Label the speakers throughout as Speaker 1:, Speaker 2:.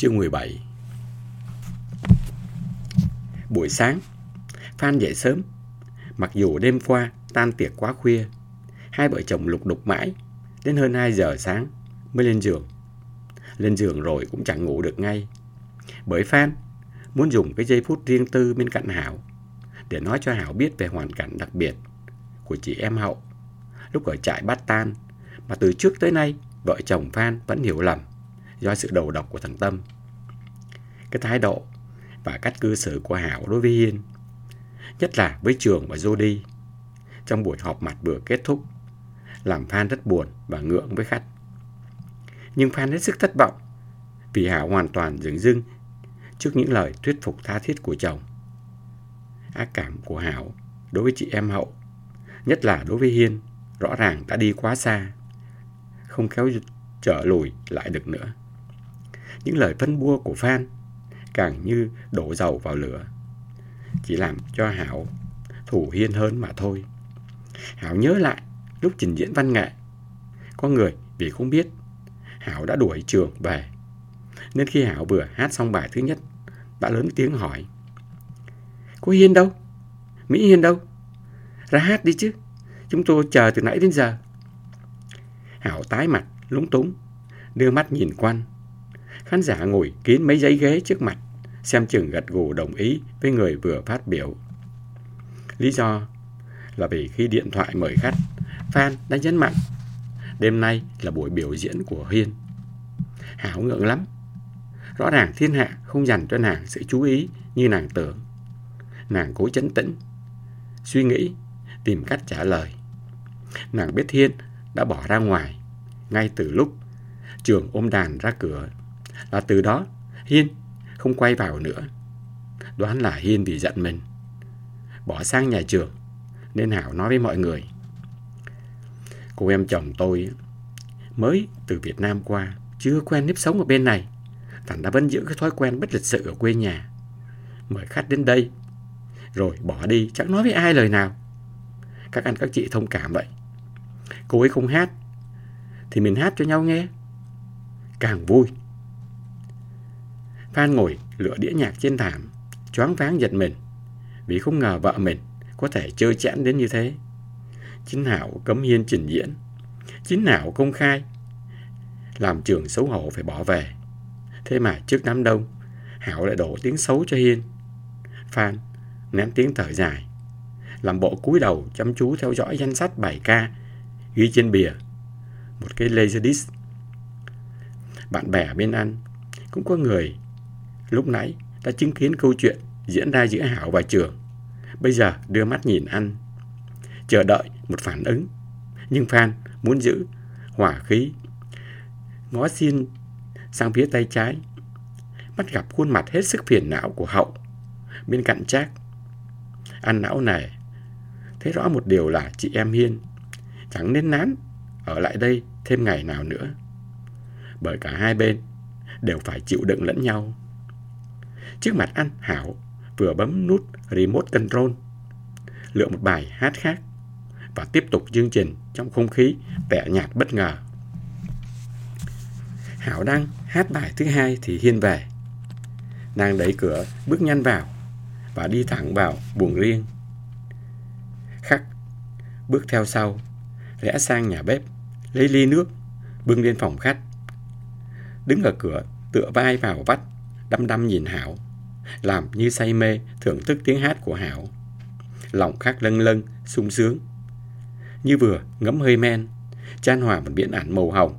Speaker 1: Chương 17 Buổi sáng, Phan dậy sớm. Mặc dù đêm qua tan tiệc quá khuya, hai vợ chồng lục đục mãi, đến hơn 2 giờ sáng mới lên giường. Lên giường rồi cũng chẳng ngủ được ngay. Bởi Phan muốn dùng cái giây phút riêng tư bên cạnh Hảo để nói cho Hảo biết về hoàn cảnh đặc biệt của chị em Hậu lúc ở trại Bát Tan mà từ trước tới nay vợ chồng Phan vẫn hiểu lầm do sự đầu độc của thằng Tâm. Cái thái độ và cách cư xử của Hảo đối với Hiên, nhất là với Trường và Jody, trong buổi họp mặt vừa kết thúc, làm Phan rất buồn và ngượng với khách. Nhưng Phan hết sức thất vọng vì Hảo hoàn toàn dừng dưng trước những lời thuyết phục tha thiết của chồng. Ác cảm của Hảo đối với chị em Hậu, nhất là đối với Hiên, rõ ràng đã đi quá xa, không kéo trở lùi lại được nữa. Những lời phân bua của Phan càng như đổ dầu vào lửa, chỉ làm cho Hảo thủ Hiên hơn mà thôi. Hảo nhớ lại lúc trình diễn văn nghệ, có người vì không biết Hảo đã đuổi trường về. Nên khi Hảo vừa hát xong bài thứ nhất, đã lớn tiếng hỏi. Cô Hiên đâu? Mỹ Hiên đâu? Ra hát đi chứ. Chúng tôi chờ từ nãy đến giờ. Hảo tái mặt, lúng túng, đưa mắt nhìn quanh. Khán giả ngồi kín mấy giấy ghế trước mặt, xem chừng gật gù đồng ý với người vừa phát biểu. Lý do là vì khi điện thoại mời khách, Phan đã nhấn mạnh đêm nay là buổi biểu diễn của Hiên. Hảo ngượng lắm. Rõ ràng thiên hạ không dành cho nàng sự chú ý như nàng tưởng. Nàng cố chấn tĩnh, suy nghĩ, tìm cách trả lời. Nàng biết Hiên đã bỏ ra ngoài ngay từ lúc trường ôm đàn ra cửa. Là từ đó Hiên không quay vào nữa. Đoán là Hiên vì giận mình. Bỏ sang nhà trường nên Hảo nói với mọi người. Cô em chồng tôi mới từ Việt Nam qua, chưa quen nếp sống ở bên này. Thành đã vẫn giữ cái thói quen bất lịch sự ở quê nhà. Mời khách đến đây, rồi bỏ đi, chẳng nói với ai lời nào. Các anh các chị thông cảm vậy. Cô ấy không hát, thì mình hát cho nhau nghe. Càng vui. Phan ngồi lựa đĩa nhạc trên thảm, choáng váng giật mình, vì không ngờ vợ mình có thể chơi chẽn đến như thế. Chính Hảo cấm hiên trình diễn. Chính Hảo công khai. Làm trường xấu hổ phải bỏ về. Thế mà trước đám đông, Hảo lại đổ tiếng xấu cho Hiên. Phan ném tiếng thở dài. Làm bộ cúi đầu chăm chú theo dõi danh sách bài ca ghi trên bìa. Một cái laser disc. Bạn bè bên ăn cũng có người lúc nãy đã chứng kiến câu chuyện diễn ra giữa Hảo và Trường. Bây giờ đưa mắt nhìn anh, chờ đợi một phản ứng. Nhưng Phan muốn giữ hỏa khí. Ngó xin sang phía tay trái. Bắt gặp khuôn mặt hết sức phiền não của Hậu. Bên cạnh Trác. Ăn não này. Thấy rõ một điều là chị em Hiên chẳng nên nán ở lại đây thêm ngày nào nữa. Bởi cả hai bên đều phải chịu đựng lẫn nhau. Trước mặt anh Hảo vừa bấm nút remote control lựa một bài hát khác và tiếp tục chương trình trong không khí tẻ nhạt bất ngờ. Hảo đang hát bài thứ hai thì Hiên về. Nàng đẩy cửa, bước nhanh vào và đi thẳng vào buồng riêng. Khắc bước theo sau, rẽ sang nhà bếp, lấy ly nước, bưng lên phòng khách. Đứng ở cửa, tựa vai vào vách, đăm đăm nhìn Hảo, làm như say mê thưởng thức tiếng hát của Hảo. Lòng khắc lân lân, sung sướng như vừa ngấm hơi men, chan hòa một biển ảnh màu hồng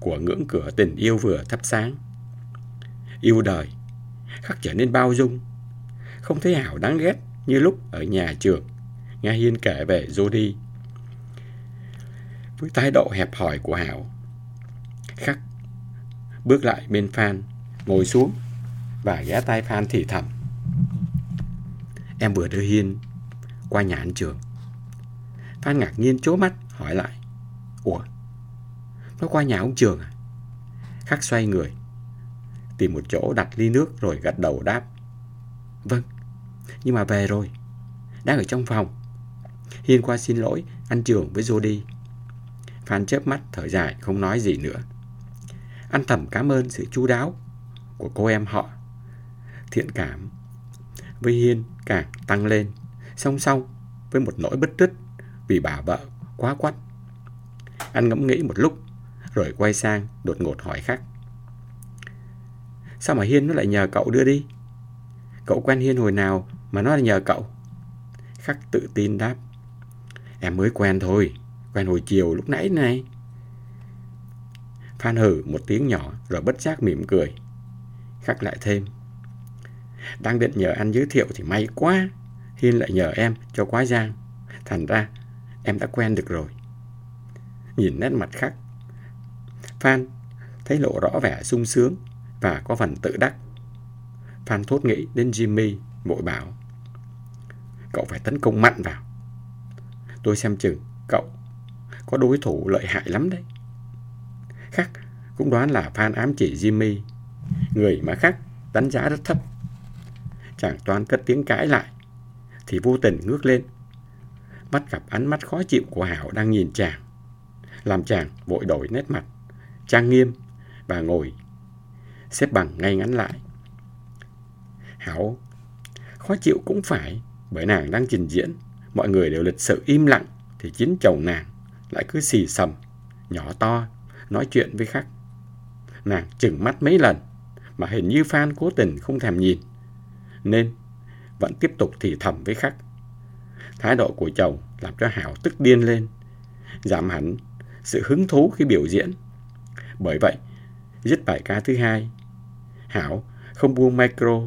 Speaker 1: của ngưỡng cửa tình yêu vừa thắp sáng. Yêu đời, khắc trở nên bao dung, không thấy Hảo đáng ghét như lúc ở nhà trường, nghe Hiên kể về Jody. Với thái độ hẹp hòi của Hảo, khắc bước lại bên Phan, ngồi xuống và ghé tay Phan thì thầm. Em vừa đưa Hiên qua nhà anh trường. Phan ngạc nhiên chố mắt hỏi lại. Ủa? Nó qua nhà ông Trường à? Khắc xoay người. Tìm một chỗ đặt ly nước rồi gật đầu đáp. Vâng, nhưng mà về rồi. Đang ở trong phòng. Hiên qua xin lỗi anh Trường với Jody. Phan chớp mắt thở dài không nói gì nữa. Anh thầm cảm ơn sự chu đáo của cô em họ. Thiện cảm với Hiên càng tăng lên, song song với một nỗi bất tức vì bà vợ quá quắt. Anh ngẫm nghĩ một lúc, rồi quay sang đột ngột hỏi khác. Sao mà Hiên nó lại nhờ cậu đưa đi? Cậu quen Hiên hồi nào mà nó lại nhờ cậu? Khắc tự tin đáp. Em mới quen thôi, quen hồi chiều lúc nãy này. Phan hử một tiếng nhỏ rồi bất giác mỉm cười. Khắc lại thêm. Đang định nhờ anh giới thiệu thì may quá. Hiên lại nhờ em cho quá giang. Thành ra em đã quen được rồi. Nhìn nét mặt khắc. Phan thấy lộ rõ vẻ sung sướng và có phần tự đắc. Phan thốt nghĩ đến Jimmy, vội bảo. Cậu phải tấn công mạnh vào. Tôi xem chừng cậu có đối thủ lợi hại lắm đấy. Khắc cũng đoán là Phan ám chỉ Jimmy, người mà Khắc đánh giá rất thấp. Chàng Toan cất tiếng cãi lại, thì vô tình ngước lên. Bắt gặp ánh mắt khó chịu của Hảo đang nhìn chàng, làm chàng vội đổi nét mặt, trang nghiêm và ngồi xếp bằng ngay ngắn lại. Hảo khó chịu cũng phải, bởi nàng đang trình diễn, mọi người đều lịch sự im lặng, thì chính chồng nàng lại cứ xì sầm, nhỏ to, nói chuyện với khách. Nàng chừng mắt mấy lần, mà hình như Phan cố tình không thèm nhìn, nên vẫn tiếp tục thì thầm với khách. Thái độ của chồng làm cho Hảo tức điên lên, giảm hẳn sự hứng thú khi biểu diễn. Bởi vậy, dứt bài ca thứ hai, Hảo không buông micro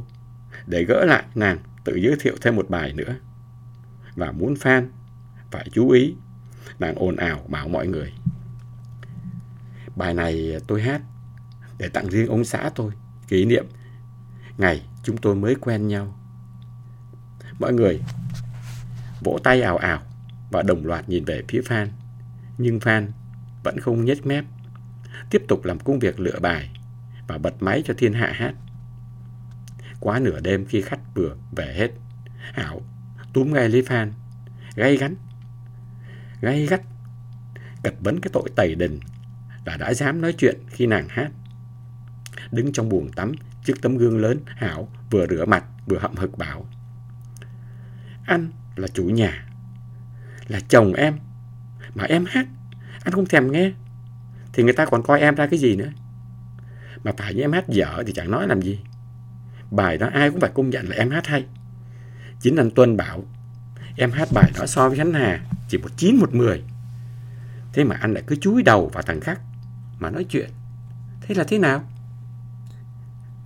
Speaker 1: để gỡ lại nàng tự giới thiệu thêm một bài nữa. Và muốn fan phải chú ý, nàng ồn ào bảo mọi người. Bài này tôi hát để tặng riêng ông xã tôi, kỷ niệm ngày chúng tôi mới quen nhau. Mọi người vỗ tay ảo ảo và đồng loạt nhìn về phía Phan. Nhưng Phan vẫn không nhếch mép, tiếp tục làm công việc lựa bài và bật máy cho thiên hạ hát. Quá nửa đêm khi khách vừa về hết, Hảo túm ngay lấy Phan, gay gắn, gay gắt, cật vấn cái tội tẩy đình là đã dám nói chuyện khi nàng hát. Đứng trong buồng tắm, trước tấm gương lớn, Hảo vừa rửa mặt vừa hậm hực bảo. Anh là chủ nhà, là chồng em, mà em hát, anh không thèm nghe, thì người ta còn coi em ra cái gì nữa. Mà phải như em hát dở thì chẳng nói làm gì. Bài đó ai cũng phải công nhận là em hát hay. Chính anh Tuân bảo em hát bài đó so với Khánh Hà chỉ một chín một mười. Thế mà anh lại cứ chúi đầu vào thằng khác mà nói chuyện. Thế là thế nào?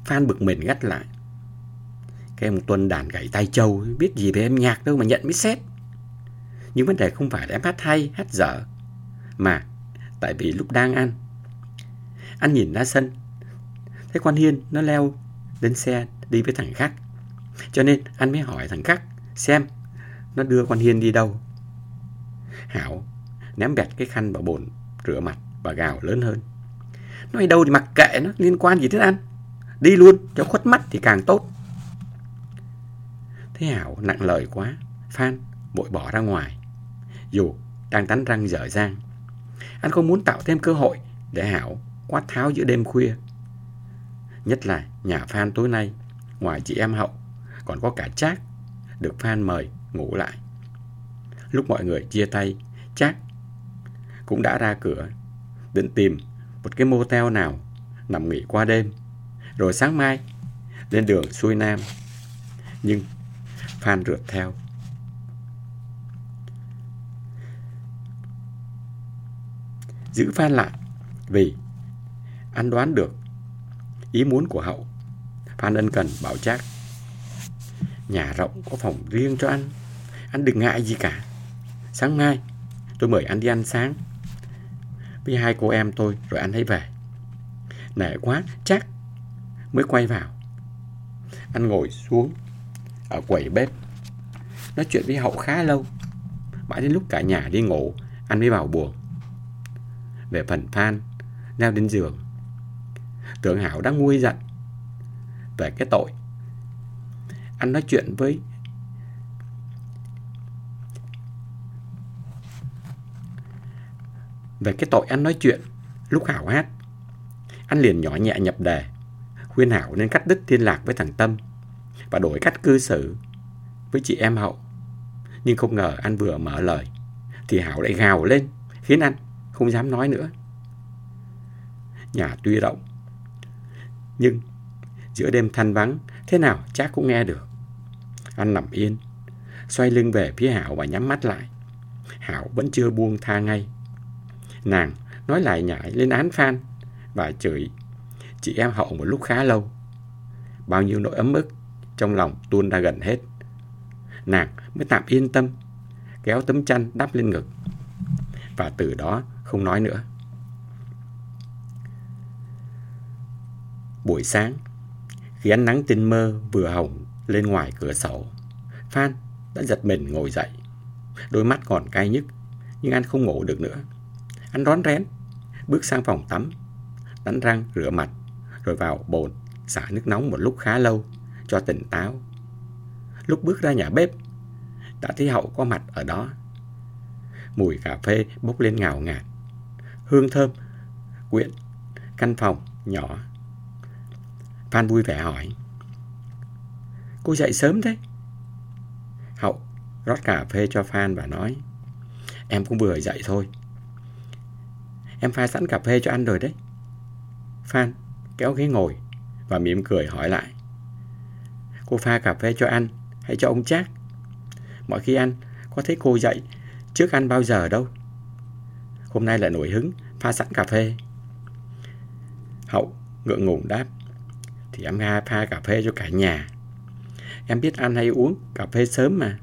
Speaker 1: Phan bực mình gắt lại. Cái ông Tuân đàn gảy tay châu biết gì về em nhạc đâu mà nhận mới xét. Nhưng vấn đề không phải là em hát hay, hát dở. Mà tại vì lúc đang ăn. Anh nhìn ra sân. Thấy quan Hiên nó leo lên xe đi với thằng khác. Cho nên anh mới hỏi thằng khác xem nó đưa quan Hiên đi đâu. Hảo ném bẹt cái khăn vào bồn rửa mặt và gào lớn hơn. Nói đâu thì mặc kệ nó, liên quan gì đến anh. Đi luôn, cho khuất mắt thì càng tốt. Thế Hảo nặng lời quá, Phan vội bỏ ra ngoài. Dù đang tắn răng dở dang. Anh không muốn tạo thêm cơ hội để Hảo quát tháo giữa đêm khuya. Nhất là nhà Phan tối nay, ngoài chị em Hậu, còn có cả Trác được Phan mời ngủ lại. Lúc mọi người chia tay, Trác cũng đã ra cửa, định tìm một cái motel nào nằm nghỉ qua đêm, rồi sáng mai, lên đường xuôi Nam. Nhưng Phan rượt theo. Giữ Phan lại, vì anh đoán được ý muốn của Hậu. Phan ân cần bảo Trác, Nhà rộng có phòng riêng cho anh Anh đừng ngại gì cả Sáng mai, tôi mời anh đi ăn sáng Với hai cô em tôi, Rồi anh hãy về Nể quá chắc Mới quay vào. Anh ngồi xuống Ở quầy bếp, Nói chuyện với Hậu khá lâu. Mãi đến lúc cả nhà đi ngủ, Anh mới vào buồng. Về phần Phan, Leo đến giường. Tưởng Hảo đang nguôi giận Về cái tội. Anh nói chuyện với về cái tội anh nói chuyện lúc Hảo hát. Anh liền nhỏ nhẹ nhập đề khuyên Hảo nên cắt đứt liên lạc với thằng Tâm và đổi cách cư xử với chị em Hậu. Nhưng không ngờ anh vừa mở lời thì Hảo lại gào lên khiến anh không dám nói nữa. Nhà tuy rộng nhưng giữa đêm thanh vắng thế nào chắc cũng nghe được. Anh nằm yên, xoay lưng về phía Hảo và nhắm mắt lại. Hảo vẫn chưa buông tha ngay. Nàng nói lại nhảy lên án Phan và chửi chị em Hậu một lúc khá lâu. Bao nhiêu nỗi ấm ức trong lòng tuôn ra gần hết. Nàng mới tạm yên tâm, kéo tấm chăn đắp lên ngực. Và từ đó không nói nữa. Buổi sáng, khi ánh nắng tinh mơ vừa hồng lên ngoài cửa sổ, Phan đã giật mình ngồi dậy. Đôi mắt còn cay nhức, nhưng anh không ngủ được nữa. Anh rón rén, bước sang phòng tắm, đánh răng rửa mặt, rồi vào bồn xả nước nóng một lúc khá lâu cho tỉnh táo. Lúc bước ra nhà bếp, đã thấy Hậu có mặt ở đó. Mùi cà phê bốc lên ngào ngạt, hương thơm quyện căn phòng nhỏ. Phan vui vẻ hỏi: "Cô dậy sớm thế?" Hậu rót cà phê cho Phan và nói: "Em cũng vừa dậy thôi." Em pha sẵn cà phê cho anh rồi đấy. Phan kéo ghế ngồi và mỉm cười hỏi lại. Cô pha cà phê cho anh hay cho ông Trác? Mọi khi anh có thấy cô dậy trước ăn bao giờ đâu. Hôm nay lại nổi hứng, pha sẵn cà phê. Hậu ngượng ngùng đáp. Thì em Nga pha cà phê cho cả nhà. Em biết anh hay uống cà phê sớm mà.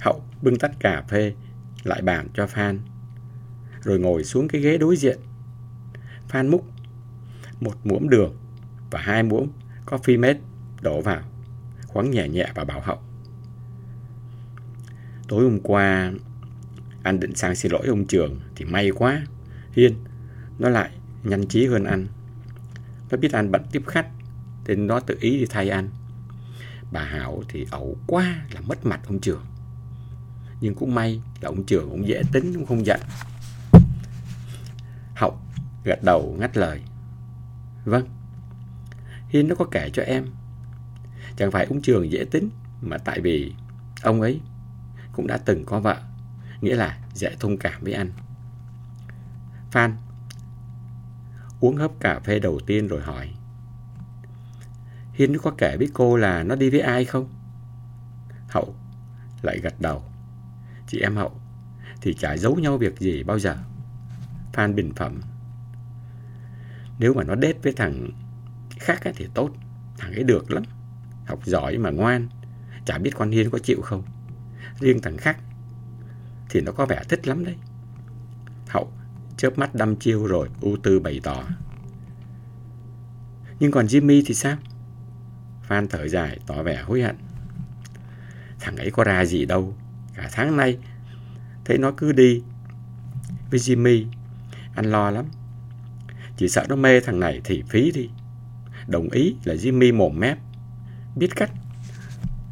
Speaker 1: Hậu bưng tách cà phê lại bàn cho Phan, rồi ngồi xuống cái ghế đối diện. Phan múc một muỗng đường và hai muỗng coffee mate đổ vào, khoáng nhẹ nhẹ và bảo hậu. Tối hôm qua, anh định sang xin lỗi ông Trường thì may quá. Hiên, nó lại nhanh trí hơn anh. Nó biết anh bận tiếp khách, nên nó tự ý đi thay anh. Bà Hảo thì ẩu quá là mất mặt ông Trường. Nhưng cũng may là ông Trường cũng dễ tính, cũng không giận. Hậu gật đầu ngắt lời. Vâng, Hiên nó có kể cho em. Chẳng phải ông Trường dễ tính, mà tại vì ông ấy cũng đã từng có vợ, nghĩa là dễ thông cảm với anh. Phan uống hớp cà phê đầu tiên rồi hỏi. Hiên nó có kể với cô là nó đi với ai không? Hậu lại gật đầu. Chị em Hậu thì chả giấu nhau việc gì bao giờ. Phan bình phẩm. Nếu mà nó đết với thằng khác thì tốt. Thằng ấy được lắm. Học giỏi mà ngoan. Chả biết con Hiên có chịu không. Riêng thằng khác thì nó có vẻ thích lắm đấy. Hậu, chớp mắt đăm chiêu rồi ưu tư bày tỏ. Nhưng còn Jimmy thì sao? Phan thở dài, tỏ vẻ hối hận. Thằng ấy có ra gì đâu. Cả tháng nay, thấy nó cứ đi với Jimmy anh lo lắm. Chỉ sợ nó mê thằng này thì phí đi. Đồng ý là Jimmy mồm mép. Biết cách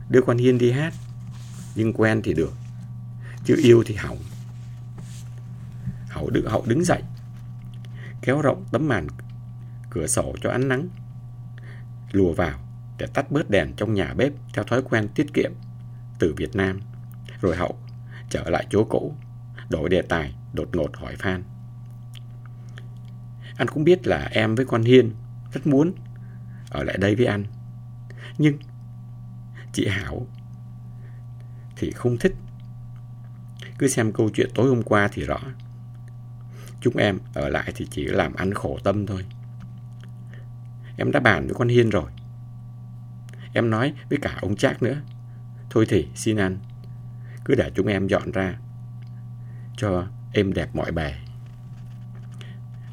Speaker 1: đưa con Hiên đi hát. Nhưng quen thì được. Chứ yêu thì hỏng. Hậu, hậu đứng dậy. Kéo rộng tấm màn cửa sổ cho ánh nắng. Lùa vào để tắt bớt đèn trong nhà bếp theo thói quen tiết kiệm từ Việt Nam. Rồi hậu trở lại chỗ cũ, đổi đề tài, đột ngột hỏi Phan. Anh cũng biết là em với con Hiên rất muốn ở lại đây với anh. Nhưng chị Hảo thì không thích. Cứ xem câu chuyện tối hôm qua thì rõ. Chúng em ở lại thì chỉ làm anh khổ tâm thôi. Em đã bàn với con Hiên rồi. Em nói với cả ông Trác nữa. Thôi thì xin anh, cứ để chúng em dọn ra cho êm đẹp mọi bề.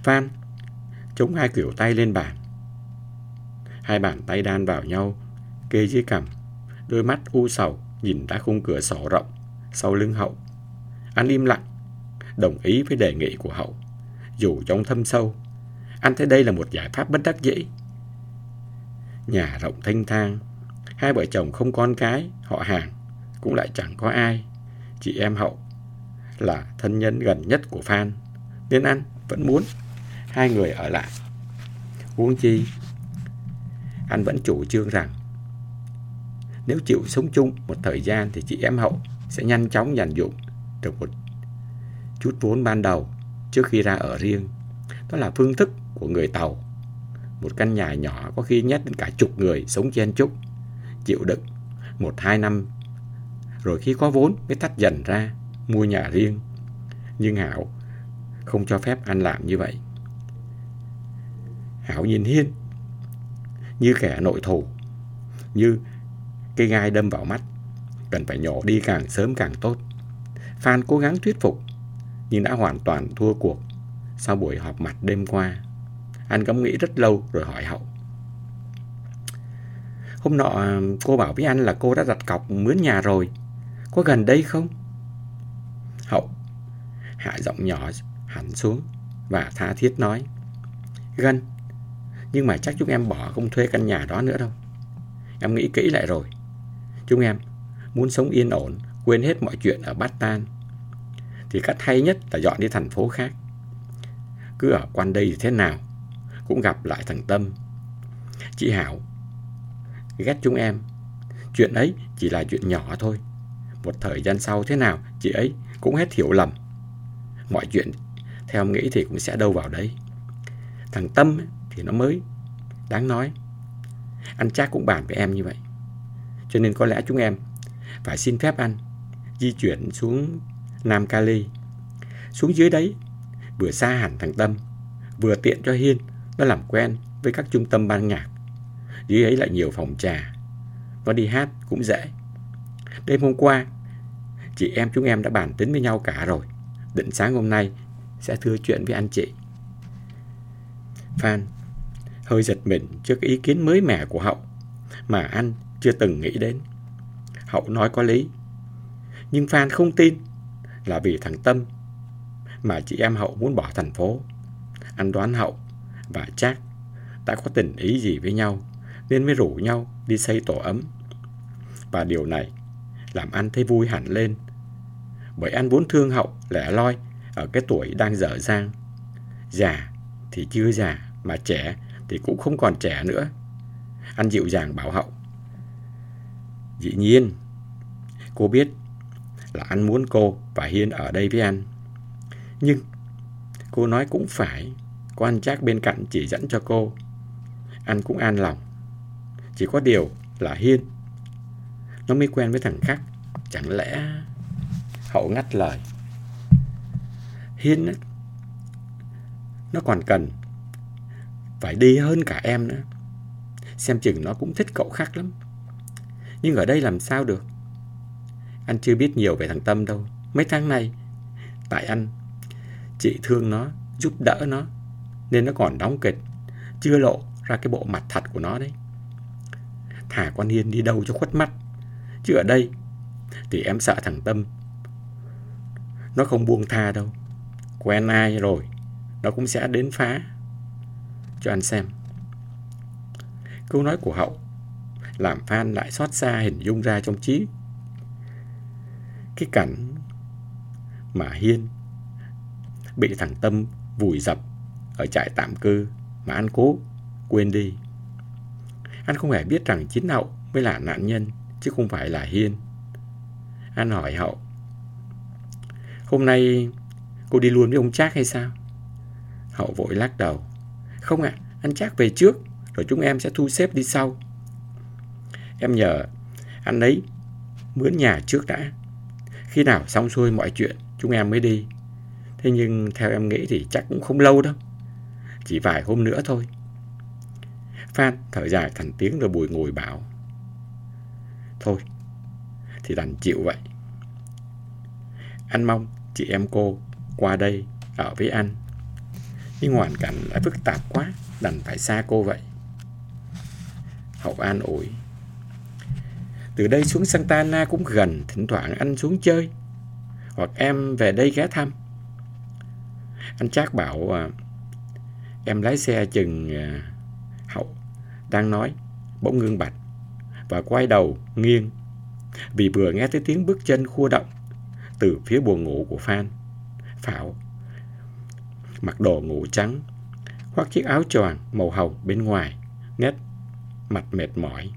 Speaker 1: Phan chống hai kiểu tay lên bàn. Hai bàn tay đan vào nhau, kê dưới cằm, đôi mắt u sầu nhìn ra khung cửa sổ rộng sau lưng hậu. Anh im lặng, đồng ý với đề nghị của hậu. Dù trong thâm sâu, anh thấy đây là một giải pháp bất đắc dĩ. Nhà rộng thanh thang, hai vợ chồng không con cái, họ hàng, cũng lại chẳng có ai. Chị em hậu là thân nhân gần nhất của Phan, nên anh vẫn muốn hai người ở lại. Huống chi, anh vẫn chủ trương rằng nếu chịu sống chung một thời gian thì chị em Hậu sẽ nhanh chóng dành dụng được một chút vốn ban đầu trước khi ra ở riêng. Đó là phương thức của người Tàu. Một căn nhà nhỏ có khi nhét đến cả chục người sống chen chúc, chịu đựng một hai năm. Rồi khi có vốn mới tách dần ra, mua nhà riêng. Nhưng Hảo không cho phép anh làm như vậy. Hảo nhìn Hiên như kẻ nội thủ, như cây gai đâm vào mắt, cần phải nhổ đi càng sớm càng tốt. Phan cố gắng thuyết phục, nhưng đã hoàn toàn thua cuộc sau buổi họp mặt đêm qua. Anh ngẫm nghĩ rất lâu rồi hỏi Hậu. Hôm nọ à, cô bảo với anh là cô đã đặt cọc mướn nhà rồi. Có gần đây không? Hậu hạ giọng nhỏ hẳn xuống và tha thiết nói. Gần, nhưng mà chắc chúng em bỏ không thuê căn nhà đó nữa đâu. Em nghĩ kỹ lại rồi. Chúng em muốn sống yên ổn, quên hết mọi chuyện ở Bát Tan. Thì cách hay nhất là dọn đi thành phố khác. Cứ ở quan đây thì thế nào, cũng gặp lại thằng Tâm. Chị Hảo ghét chúng em. Chuyện ấy chỉ là chuyện nhỏ thôi. Một thời gian sau thế nào, chị ấy cũng hết hiểu lầm. Mọi chuyện theo em nghĩ thì cũng sẽ đâu vào đấy. Thằng Tâm thì nó mới đáng nói. Anh chắc cũng bàn với em như vậy. Cho nên có lẽ chúng em phải xin phép anh di chuyển xuống Nam Cali. Xuống dưới đấy, vừa xa hẳn thằng Tâm, vừa tiện cho Hiên nó làm quen với các trung tâm ban nhạc. Dưới ấy lại nhiều phòng trà. Nó đi hát cũng dễ. Đêm hôm qua, chị em chúng em đã bàn tính với nhau cả rồi. Định sáng hôm nay sẽ thưa chuyện với anh chị. Phan hơi giật mình trước ý kiến mới mẻ của Hậu, mà anh chưa từng nghĩ đến. Hậu nói có lý. Nhưng Phan không tin là vì thằng Tâm mà chị em Hậu muốn bỏ thành phố. Anh đoán Hậu và Trác đã có tình ý gì với nhau nên mới rủ nhau đi xây tổ ấm. Và điều này làm anh thấy vui hẳn lên. Bởi anh vốn thương Hậu lẻ loi ở cái tuổi đang dở dang. Già thì chưa già mà trẻ thì cũng không còn trẻ nữa. Anh dịu dàng bảo Hậu. Dĩ nhiên, cô biết là anh muốn cô và Hiên ở đây với anh. Nhưng cô nói cũng phải có anh chắc bên cạnh chỉ dẫn cho cô. Anh cũng an lòng. Chỉ có điều là Hiên. Nó mới quen với thằng khác. Chẳng lẽ... Hậu ngắt lời. Hiên nó còn cần phải đi hơn cả em nữa. Xem chừng nó cũng thích cậu khác lắm. Nhưng ở đây làm sao được? Anh chưa biết nhiều về thằng Tâm đâu. Mấy tháng nay, tại anh, chị thương nó, giúp đỡ nó, nên nó còn đóng kịch, chưa lộ ra cái bộ mặt thật của nó đấy. Thả con Hiên đi đâu cho khuất mắt. Chứ ở đây, thì em sợ thằng Tâm. Nó không buông tha đâu. Quen ai rồi, nó cũng sẽ đến phá. Cho anh xem. Câu nói của Hậu làm Phan lại xót xa hình dung ra trong trí. Cái cảnh mà Hiên bị thằng Tâm vùi dập ở trại tạm cư mà anh cố quên đi. Anh không hề biết rằng chính Hậu mới là nạn nhân, chứ không phải là Hiên. Anh hỏi Hậu, Hôm nay cô đi luôn với ông Trác hay sao? Hậu vội lắc đầu không ạ, anh chắc về trước Rồi chúng em sẽ thu xếp đi sau Em nhờ anh ấy mướn nhà trước đã. Khi nào xong xuôi mọi chuyện, chúng em mới đi. Thế nhưng theo em nghĩ thì chắc cũng không lâu đâu. Chỉ vài hôm nữa thôi. Phan thở dài thành tiếng rồi bùi ngồi bảo. Thôi, thì đành chịu vậy. Anh mong chị em cô qua đây ở với anh. Nhưng hoàn cảnh lại phức tạp quá, đành phải xa cô vậy. Hậu an ủi. Từ đây xuống Santa Ana cũng gần, thỉnh thoảng anh xuống chơi. Hoặc em về đây ghé thăm. Anh Trác bảo à, em lái xe chừng à, hậu đang nói, bỗng ngưng bạch và quay đầu nghiêng vì vừa nghe thấy tiếng bước chân khua động từ phía buồng ngủ của Phan. Phảo mặc đồ ngủ trắng, khoác chiếc áo choàng màu hồng bên ngoài, nét mặt mệt mỏi,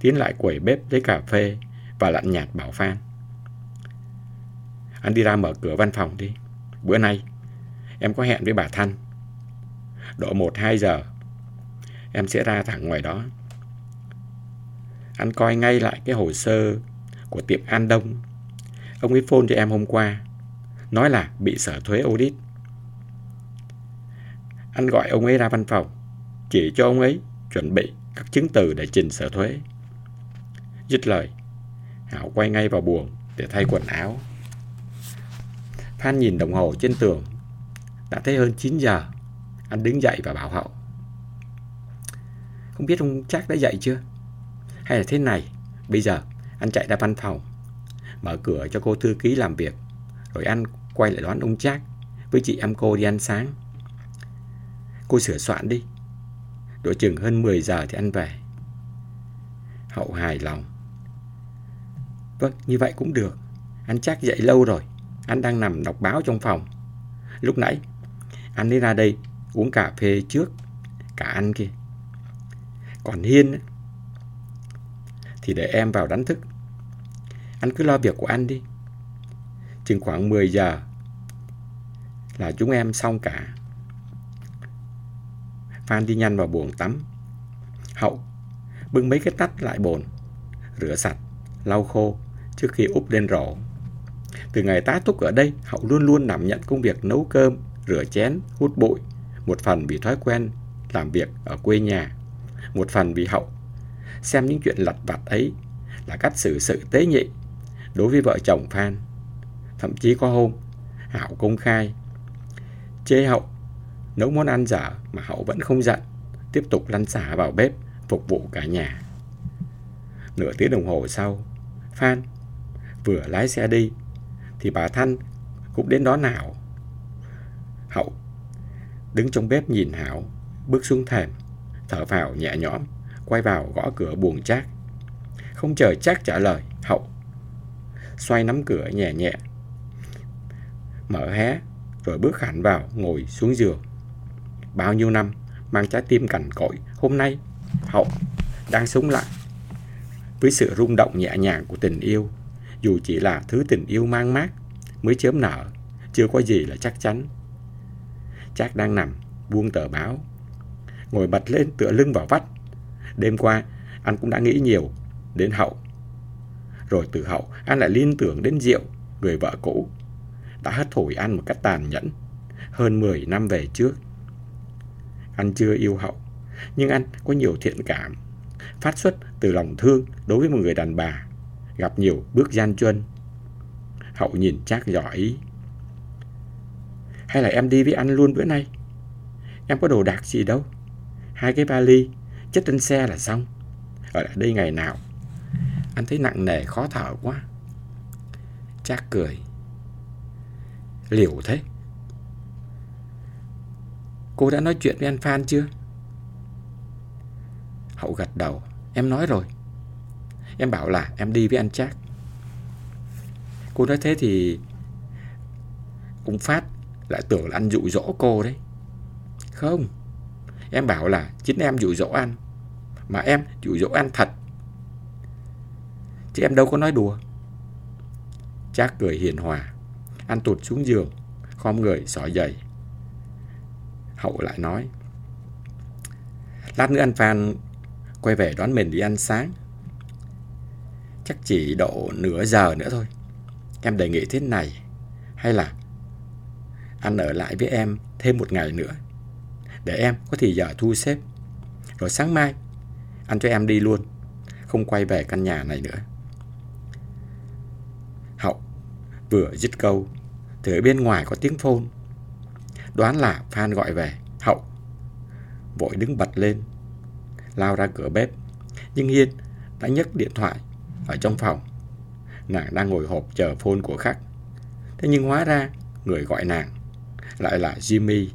Speaker 1: tiến lại quầy bếp lấy cà phê và lạnh nhạt bảo Phan. Anh đi ra mở cửa văn phòng đi. Bữa nay, em có hẹn với bà Thanh. Độ 1-2 giờ, em sẽ ra thẳng ngoài đó. Anh coi ngay lại cái hồ sơ của tiệm An Đông. Ông ấy phone cho em hôm qua, nói là bị sở thuế audit. Anh gọi ông ấy ra văn phòng, chỉ cho ông ấy chuẩn bị các chứng từ để trình sở thuế. Dứt lời, Hảo quay ngay vào buồng để thay quần áo. Phan nhìn đồng hồ trên tường. Đã thấy hơn 9 giờ. Anh đứng dậy và bảo Hậu. Không biết ông Trác đã dậy chưa? Hay là thế này, bây giờ anh chạy ra văn phòng, mở cửa cho cô thư ký làm việc, rồi anh quay lại đón ông Trác với chị em cô đi ăn sáng. Cô sửa soạn đi. Độ chừng hơn 10 giờ thì anh về. Hậu hài lòng. Vâng, như vậy cũng được. Anh chắc dậy lâu rồi. Anh đang nằm đọc báo trong phòng. Lúc nãy, anh đi ra đây uống cà phê trước. Cả anh kia. Còn Hiên thì để em vào đánh thức. Anh cứ lo việc của anh đi. Chừng khoảng 10 giờ là chúng em xong cả. Phan đi nhanh vào buồng tắm. Hậu bưng mấy cái tách lại bồn, rửa sạch, lau khô trước khi úp lên rổ. Từ ngày tá túc ở đây, Hậu luôn luôn đảm nhận công việc nấu cơm, rửa chén, hút bụi. Một phần vì thói quen làm việc ở quê nhà. Một phần vì Hậu xem những chuyện lặt vặt ấy là cách xử sự tế nhị đối với vợ chồng Phan. Thậm chí có hôm, Hảo công khai chê Hậu nấu món ăn dở mà Hậu vẫn không giận, tiếp tục lăn xả vào bếp phục vụ cả nhà. Nửa tiếng đồng hồ sau, Phan vừa lái xe đi thì bà Thanh cũng đến đó nào. Hậu đứng trong bếp nhìn Hảo, bước xuống thềm, thở vào nhẹ nhõm, quay vào gõ cửa buồn chát. Không chờ chắc trả lời, Hậu xoay nắm cửa nhẹ nhẹ, mở hé, rồi bước hẳn vào, ngồi xuống giường. Bao nhiêu năm, mang trái tim cằn cỗi, hôm nay, Hậu đang sống lại với sự rung động nhẹ nhàng của tình yêu dù chỉ là thứ tình yêu mang mát, mới chớm nở, chưa có gì là chắc chắn. Chắc đang nằm, buông tờ báo, ngồi bật lên tựa lưng vào vách. Đêm qua, anh cũng đã nghĩ nhiều đến Hậu. Rồi từ Hậu, anh lại liên tưởng đến Diệu, người vợ cũ, đã hất thổi anh một cách tàn nhẫn hơn 10 năm về trước. Anh chưa yêu Hậu, nhưng anh có nhiều thiện cảm, phát xuất từ lòng thương đối với một người đàn bà gặp nhiều bước gian truân. Hậu nhìn chắc giỏi. Hay là em đi với anh luôn bữa nay? Em có đồ đạc gì đâu. Hai cái vali, chất trên xe là xong. Ở lại đây ngày nào. Anh thấy nặng nề khó thở quá. Chắc cười. Liều thế. Cô đã nói chuyện với anh Phan chưa? Hậu gật đầu. Em nói rồi. Em bảo là em đi với anh Trác. Cô nói thế thì Ông Phát lại tưởng là anh dụ dỗ cô đấy. Không. Em bảo là chính em dụ dỗ anh. Mà em dụ dỗ anh thật. Chứ em đâu có nói đùa. Trác cười hiền hòa. Anh tụt xuống giường, Khom người, xỏ giày. Hậu lại nói Lát nữa anh Phan Quay về đón mình đi ăn sáng chắc chỉ độ nửa giờ nữa thôi. Em đề nghị thế này, hay là anh ở lại với em thêm một ngày nữa, để em có thì giờ thu xếp. Rồi sáng mai, anh cho em đi luôn, không quay về căn nhà này nữa. Hậu vừa dứt câu, thì ở bên ngoài có tiếng phone. Đoán là Phan gọi về, Hậu vội đứng bật lên, lao ra cửa bếp. Nhưng Hiên đã nhấc điện thoại ở trong phòng. Nàng đang ngồi hộp chờ phone của khách. Thế nhưng hóa ra người gọi nàng lại là Jimmy.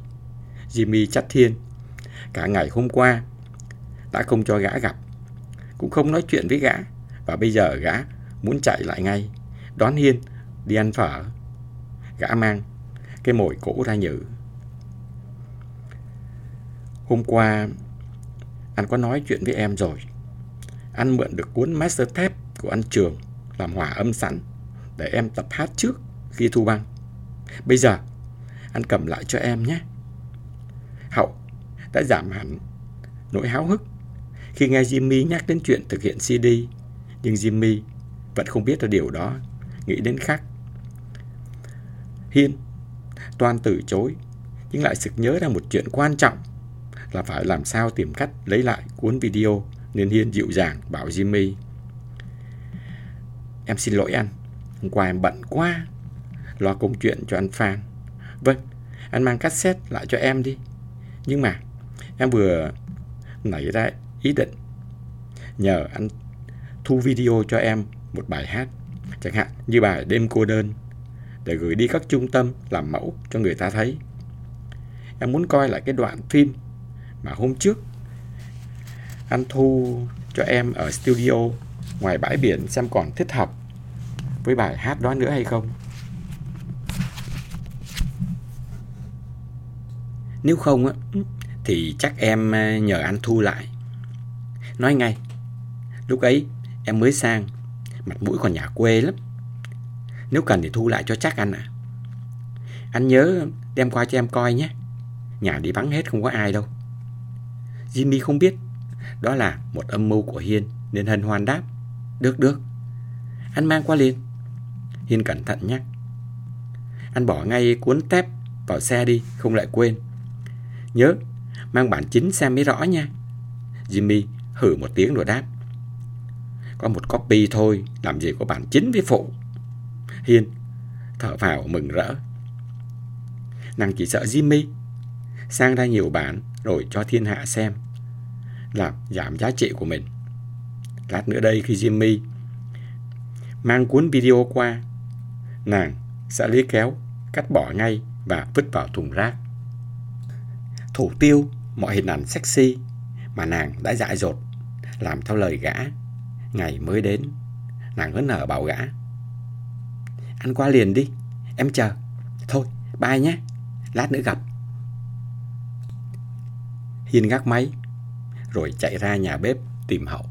Speaker 1: Jimmy Chắc Thiên. Cả ngày hôm qua đã không cho gã gặp. Cũng không nói chuyện với gã. Và bây giờ gã muốn chạy lại ngay. Đón Hiên đi ăn phở. Gã mang cái mồi cũ ra nhử. Hôm qua anh có nói chuyện với em rồi. Anh mượn được cuốn master tape của anh Trường làm hòa âm sẵn để em tập hát trước khi thu băng. Bây giờ, anh cầm lại cho em nhé. Hậu đã giảm hẳn nỗi háo hức khi nghe Jimmy nhắc đến chuyện thực hiện CD, nhưng Jimmy vẫn không biết là điều đó, nghĩ đến khác. Hiên toàn từ chối, nhưng lại sực nhớ ra một chuyện quan trọng là phải làm sao tìm cách lấy lại cuốn video nên Hiên dịu dàng bảo Jimmy. Em xin lỗi anh, hôm qua em bận quá, lo công chuyện cho anh Phan. Vâng, anh mang cassette lại cho em đi. Nhưng mà em vừa nảy ra ý định nhờ anh thu video cho em một bài hát chẳng hạn như bài đêm cô đơn để gửi đi các trung tâm làm mẫu cho người ta thấy em muốn coi lại cái đoạn phim mà hôm trước anh thu cho em ở studio ngoài bãi biển xem còn thích hợp với bài hát đó nữa hay không. Nếu không á, thì chắc em ờ, nhờ anh thu lại. Nói ngay, lúc ấy em mới sang, mặt mũi còn nhà quê lắm. Nếu cần thì thu lại cho chắc anh ạ. Anh nhớ đem qua cho em coi nhé. Nhà đi vắng hết không có ai đâu. Jimmy không biết. Đó là một âm mưu của Hiên, nên hân hoan đáp. Được được. Anh mang qua liền. Hiên cẩn thận nhé anh bỏ ngay cuốn tép vào xe đi, không lại quên. Nhớ, mang bản chính xem mới rõ nha. Jimmy hử một tiếng rồi đáp. Có một copy thôi, làm gì có bản chính với phụ. Hiên thở vào mừng rỡ. Nàng chỉ sợ Jimmy. Sang ra nhiều bản đổi cho thiên hạ xem, làm giảm giá trị của mình. Lát nữa đây, khi Jimmy mang cuốn video qua, nàng sẽ lấy kéo, cắt bỏ ngay và vứt vào thùng rác. Thủ tiêu, mọi hình ảnh sexy mà nàng đã dại dột, làm theo lời gã. Ngày mới đến, nàng hớn nở bảo gã anh qua liền đi, em chờ. Thôi, bye nhé. Lát nữa gặp hiên gác máy rồi chạy ra nhà bếp tìm hậu.